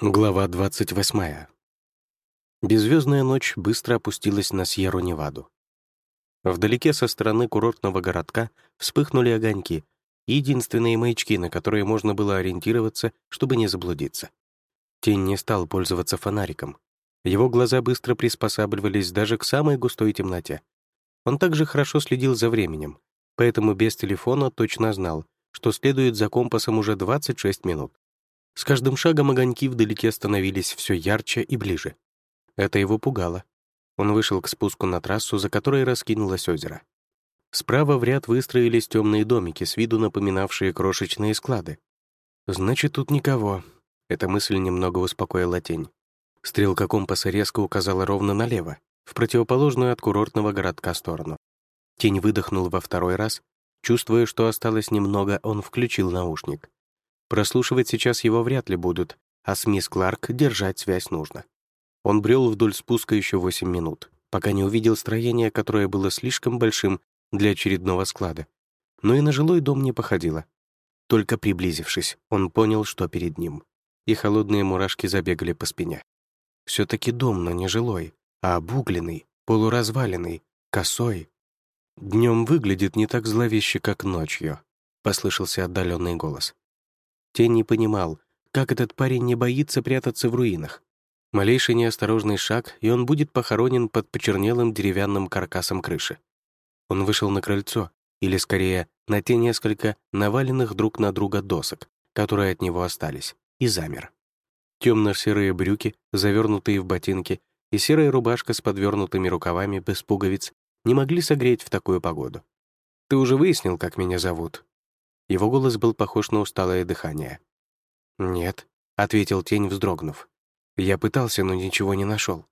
Глава 28. Беззвездная ночь быстро опустилась на Сьерру-Неваду. Вдалеке со стороны курортного городка вспыхнули огоньки, единственные маячки, на которые можно было ориентироваться, чтобы не заблудиться. Тень не стал пользоваться фонариком. Его глаза быстро приспосабливались даже к самой густой темноте. Он также хорошо следил за временем, поэтому без телефона точно знал, что следует за компасом уже 26 минут. С каждым шагом огоньки вдалеке становились все ярче и ближе. Это его пугало. Он вышел к спуску на трассу, за которой раскинулось озеро. Справа в ряд выстроились темные домики, с виду напоминавшие крошечные склады. «Значит, тут никого». Эта мысль немного успокоила тень. Стрелка компаса резко указала ровно налево, в противоположную от курортного городка сторону. Тень выдохнул во второй раз. Чувствуя, что осталось немного, он включил наушник. Прослушивать сейчас его вряд ли будут, а с мисс Кларк держать связь нужно. Он брел вдоль спуска еще 8 минут, пока не увидел строение, которое было слишком большим для очередного склада. Но и на жилой дом не походило. Только приблизившись, он понял, что перед ним. И холодные мурашки забегали по спине. все таки дом, но не жилой, а обугленный, полуразваленный, косой. Днем выглядит не так зловеще, как ночью», — послышался отдаленный голос. Тень не понимал, как этот парень не боится прятаться в руинах. Малейший неосторожный шаг, и он будет похоронен под почернелым деревянным каркасом крыши. Он вышел на крыльцо, или скорее на те несколько наваленных друг на друга досок, которые от него остались, и замер. Темно-серые брюки, завернутые в ботинки, и серая рубашка с подвернутыми рукавами без пуговиц не могли согреть в такую погоду. «Ты уже выяснил, как меня зовут?» Его голос был похож на усталое дыхание. «Нет», — ответил тень, вздрогнув. «Я пытался, но ничего не нашел.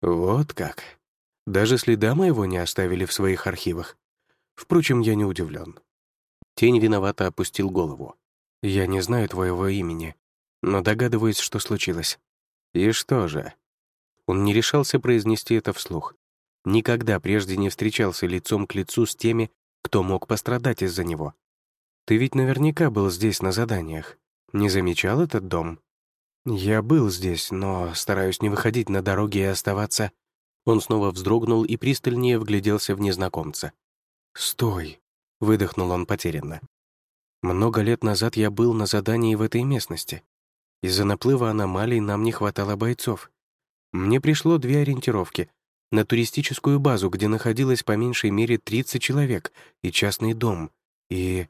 «Вот как. Даже следа моего не оставили в своих архивах. Впрочем, я не удивлен. Тень виновато опустил голову. «Я не знаю твоего имени, но догадываюсь, что случилось». «И что же?» Он не решался произнести это вслух. Никогда прежде не встречался лицом к лицу с теми, кто мог пострадать из-за него. Ты ведь наверняка был здесь на заданиях. Не замечал этот дом? Я был здесь, но стараюсь не выходить на дороги и оставаться... Он снова вздрогнул и пристальнее вгляделся в незнакомца. «Стой!» — выдохнул он потерянно. «Много лет назад я был на задании в этой местности. Из-за наплыва аномалий нам не хватало бойцов. Мне пришло две ориентировки — на туристическую базу, где находилось по меньшей мере 30 человек, и частный дом. И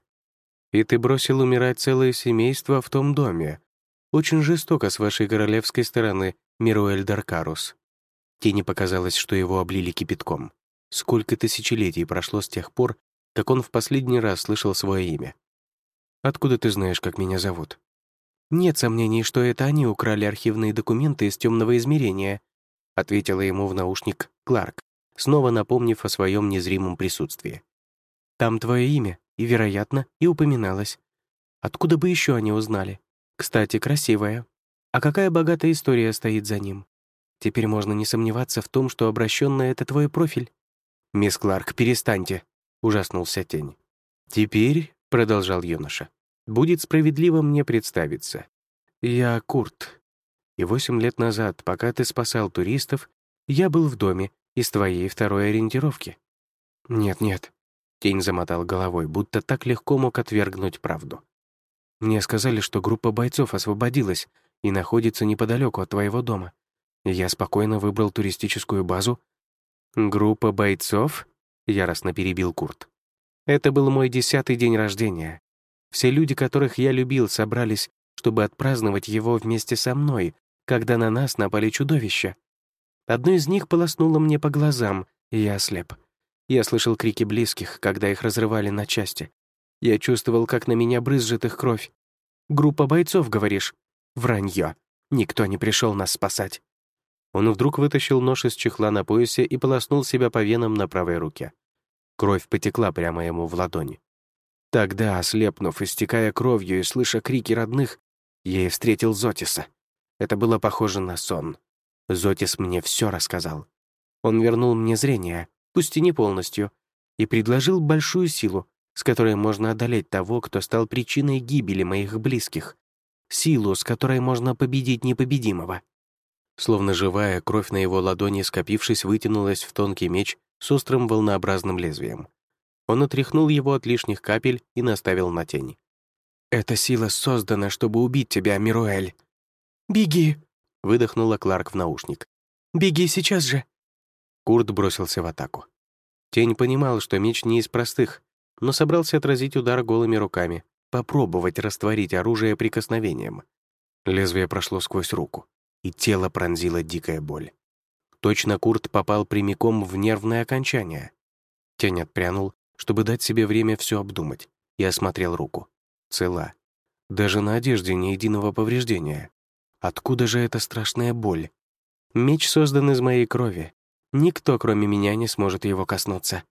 и ты бросил умирать целое семейство в том доме. Очень жестоко с вашей королевской стороны, Мируэль Даркарус». Тени показалось, что его облили кипятком. Сколько тысячелетий прошло с тех пор, как он в последний раз слышал свое имя. «Откуда ты знаешь, как меня зовут?» «Нет сомнений, что это они украли архивные документы из темного измерения», ответила ему в наушник Кларк, снова напомнив о своем незримом присутствии. «Там твое имя, и, вероятно, и упоминалось. Откуда бы еще они узнали? Кстати, красивая. А какая богатая история стоит за ним? Теперь можно не сомневаться в том, что обращенный — это твой профиль. «Мисс Кларк, перестаньте», — ужаснулся тень. «Теперь», — продолжал юноша, — «будет справедливо мне представиться. Я Курт. И восемь лет назад, пока ты спасал туристов, я был в доме из твоей второй ориентировки». «Нет-нет», Тень замотал головой, будто так легко мог отвергнуть правду. «Мне сказали, что группа бойцов освободилась и находится неподалеку от твоего дома. Я спокойно выбрал туристическую базу». «Группа бойцов?» — яростно перебил Курт. «Это был мой десятый день рождения. Все люди, которых я любил, собрались, чтобы отпраздновать его вместе со мной, когда на нас напали чудовища. Одно из них полоснуло мне по глазам, и я ослеп. Я слышал крики близких, когда их разрывали на части. Я чувствовал, как на меня брызжет их кровь. «Группа бойцов, говоришь?» «Вранье. Никто не пришел нас спасать». Он вдруг вытащил нож из чехла на поясе и полоснул себя по венам на правой руке. Кровь потекла прямо ему в ладони. Тогда, ослепнув, истекая кровью и слыша крики родных, я и встретил Зотиса. Это было похоже на сон. Зотис мне все рассказал. Он вернул мне зрение, пусть и не полностью, и предложил большую силу, с которой можно одолеть того, кто стал причиной гибели моих близких. силу, с которой можно победить непобедимого. Словно живая, кровь на его ладони, скопившись, вытянулась в тонкий меч с острым волнообразным лезвием. Он отряхнул его от лишних капель и наставил на тень. «Эта сила создана, чтобы убить тебя, Мируэль!» «Беги!» — выдохнула Кларк в наушник. «Беги сейчас же!» Курт бросился в атаку. Тень понимал, что меч не из простых, но собрался отразить удар голыми руками, попробовать растворить оружие прикосновением. Лезвие прошло сквозь руку, и тело пронзила дикая боль. Точно Курт попал прямиком в нервное окончание. Тень отпрянул, чтобы дать себе время все обдумать, и осмотрел руку. Цела. Даже на одежде ни единого повреждения. Откуда же эта страшная боль? Меч создан из моей крови. Никто, кроме меня, не сможет его коснуться.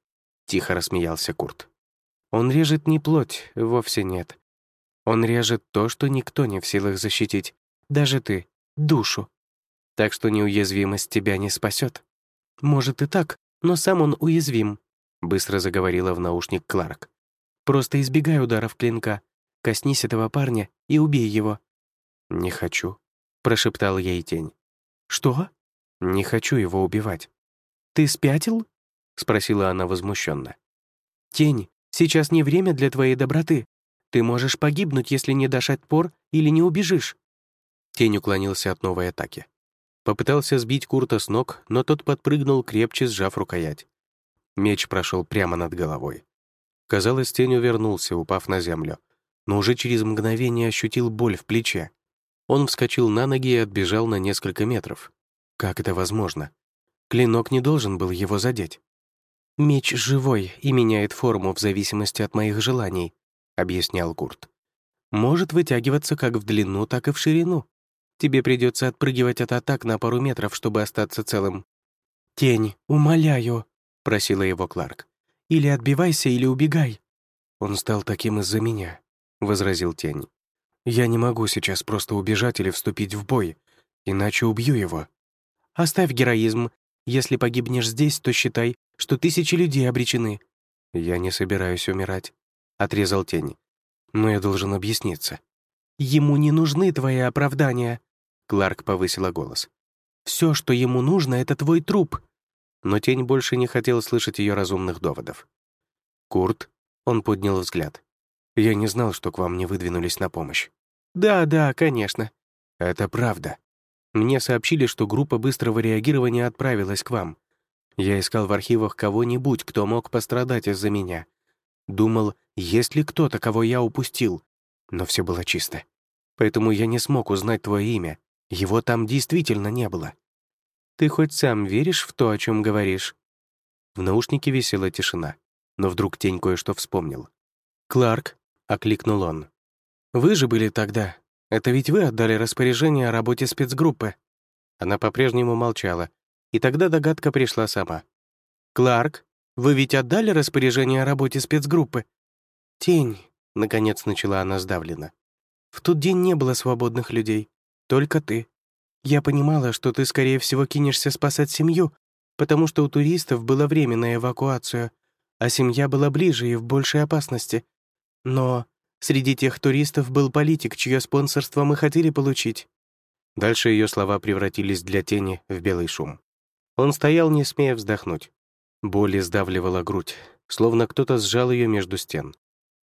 Тихо рассмеялся Курт. Он режет не плоть, вовсе нет. Он режет то, что никто не в силах защитить. Даже ты. Душу. Так что неуязвимость тебя не спасет. Может и так, но сам он уязвим, быстро заговорила в наушник Кларк. Просто избегай ударов клинка. Коснись этого парня и убей его. Не хочу, прошептал ей тень. Что? Не хочу его убивать. Ты спятил? спросила она возмущенно. Тень, сейчас не время для твоей доброты. Ты можешь погибнуть, если не дашь отпор или не убежишь. Тень уклонился от новой атаки. Попытался сбить Курта с ног, но тот подпрыгнул, крепче сжав рукоять. Меч прошел прямо над головой. Казалось, тень увернулся, упав на землю, но уже через мгновение ощутил боль в плече. Он вскочил на ноги и отбежал на несколько метров. Как это возможно? Клинок не должен был его задеть. «Меч живой и меняет форму в зависимости от моих желаний», — объяснял Курт. «Может вытягиваться как в длину, так и в ширину. Тебе придется отпрыгивать от атак на пару метров, чтобы остаться целым». «Тень, умоляю», — просила его Кларк. «Или отбивайся, или убегай». «Он стал таким из-за меня», — возразил Тень. «Я не могу сейчас просто убежать или вступить в бой, иначе убью его». «Оставь героизм. Если погибнешь здесь, то считай, что тысячи людей обречены». «Я не собираюсь умирать», — отрезал Тень. «Но я должен объясниться». «Ему не нужны твои оправдания», Кларк повысила голос. «Все, что ему нужно, это твой труп». Но тень больше не хотел слышать ее разумных доводов. «Курт?» — он поднял взгляд. «Я не знал, что к вам не выдвинулись на помощь». «Да, да, конечно». «Это правда. Мне сообщили, что группа быстрого реагирования отправилась к вам. Я искал в архивах кого-нибудь, кто мог пострадать из-за меня. Думал, есть ли кто-то, кого я упустил. Но все было чисто. Поэтому я не смог узнать твое имя, его там действительно не было. Ты хоть сам веришь в то, о чем говоришь?» В наушнике висела тишина, но вдруг тень кое-что вспомнил. «Кларк», — окликнул он. «Вы же были тогда. Это ведь вы отдали распоряжение о работе спецгруппы». Она по-прежнему молчала, и тогда догадка пришла сама. «Кларк, вы ведь отдали распоряжение о работе спецгруппы?» «Тень», — наконец начала она сдавленно. «В тот день не было свободных людей. Только ты. Я понимала, что ты, скорее всего, кинешься спасать семью, потому что у туристов была временная эвакуация, а семья была ближе и в большей опасности. Но среди тех туристов был политик, чье спонсорство мы хотели получить». Дальше ее слова превратились для тени в белый шум. Он стоял, не смея вздохнуть. Боль сдавливала грудь, словно кто-то сжал ее между стен.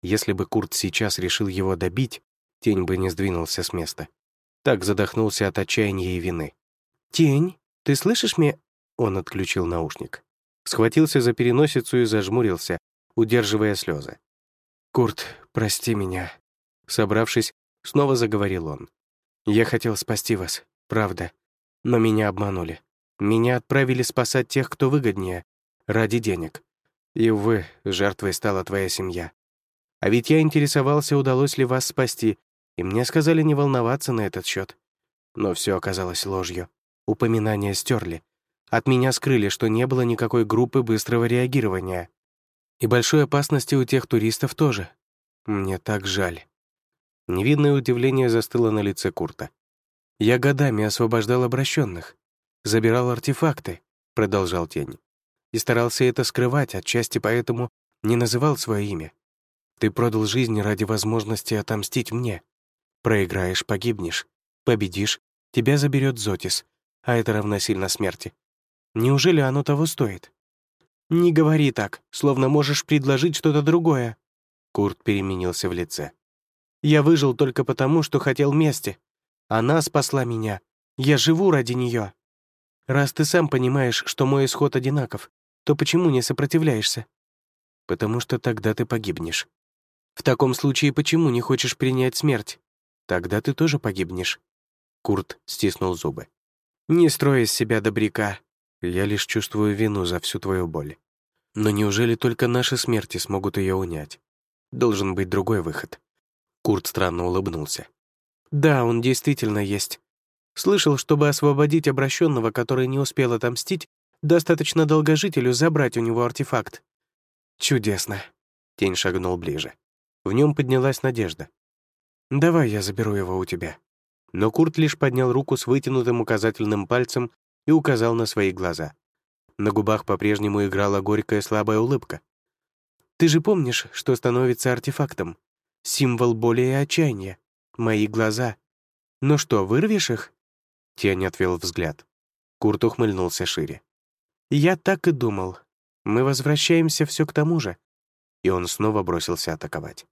Если бы Курт сейчас решил его добить, тень бы не сдвинулся с места. Так задохнулся от отчаяния и вины. «Тень, ты слышишь меня?» Он отключил наушник. Схватился за переносицу и зажмурился, удерживая слезы. «Курт, прости меня». Собравшись, снова заговорил он. «Я хотел спасти вас, правда. Но меня обманули. Меня отправили спасать тех, кто выгоднее, ради денег. И, увы, жертвой стала твоя семья. А ведь я интересовался, удалось ли вас спасти, и мне сказали не волноваться на этот счет. Но все оказалось ложью. Упоминания стерли. От меня скрыли, что не было никакой группы быстрого реагирования. И большой опасности у тех туристов тоже. Мне так жаль. Невидное удивление застыло на лице Курта. «Я годами освобождал обращенных, забирал артефакты», — продолжал Тень. «И старался это скрывать, отчасти поэтому не называл свое имя. Ты продал жизнь ради возможности отомстить мне. Проиграешь — погибнешь. Победишь — тебя заберет Зотис, а это равносильно смерти. Неужели оно того стоит? Не говори так, словно можешь предложить что-то другое. Курт переменился в лице. Я выжил только потому, что хотел мести. Она спасла меня. Я живу ради нее. Раз ты сам понимаешь, что мой исход одинаков, то почему не сопротивляешься? Потому что тогда ты погибнешь. В таком случае почему не хочешь принять смерть? Тогда ты тоже погибнешь. Курт стиснул зубы. Не строй из себя добряка. Я лишь чувствую вину за всю твою боль. Но неужели только наши смерти смогут ее унять? Должен быть другой выход. Курт странно улыбнулся. Да, он действительно есть. Слышал, чтобы освободить обращенного, который не успел отомстить, достаточно долгожителю забрать у него артефакт. Чудесно. Тень шагнул ближе. В нем поднялась надежда. «Давай я заберу его у тебя». Но Курт лишь поднял руку с вытянутым указательным пальцем и указал на свои глаза. На губах по-прежнему играла горькая слабая улыбка. «Ты же помнишь, что становится артефактом? Символ боли и отчаяния. Мои глаза. Ну что, вырвешь их?» Тень отвел взгляд. Курт ухмыльнулся шире. «Я так и думал. Мы возвращаемся все к тому же». И он снова бросился атаковать.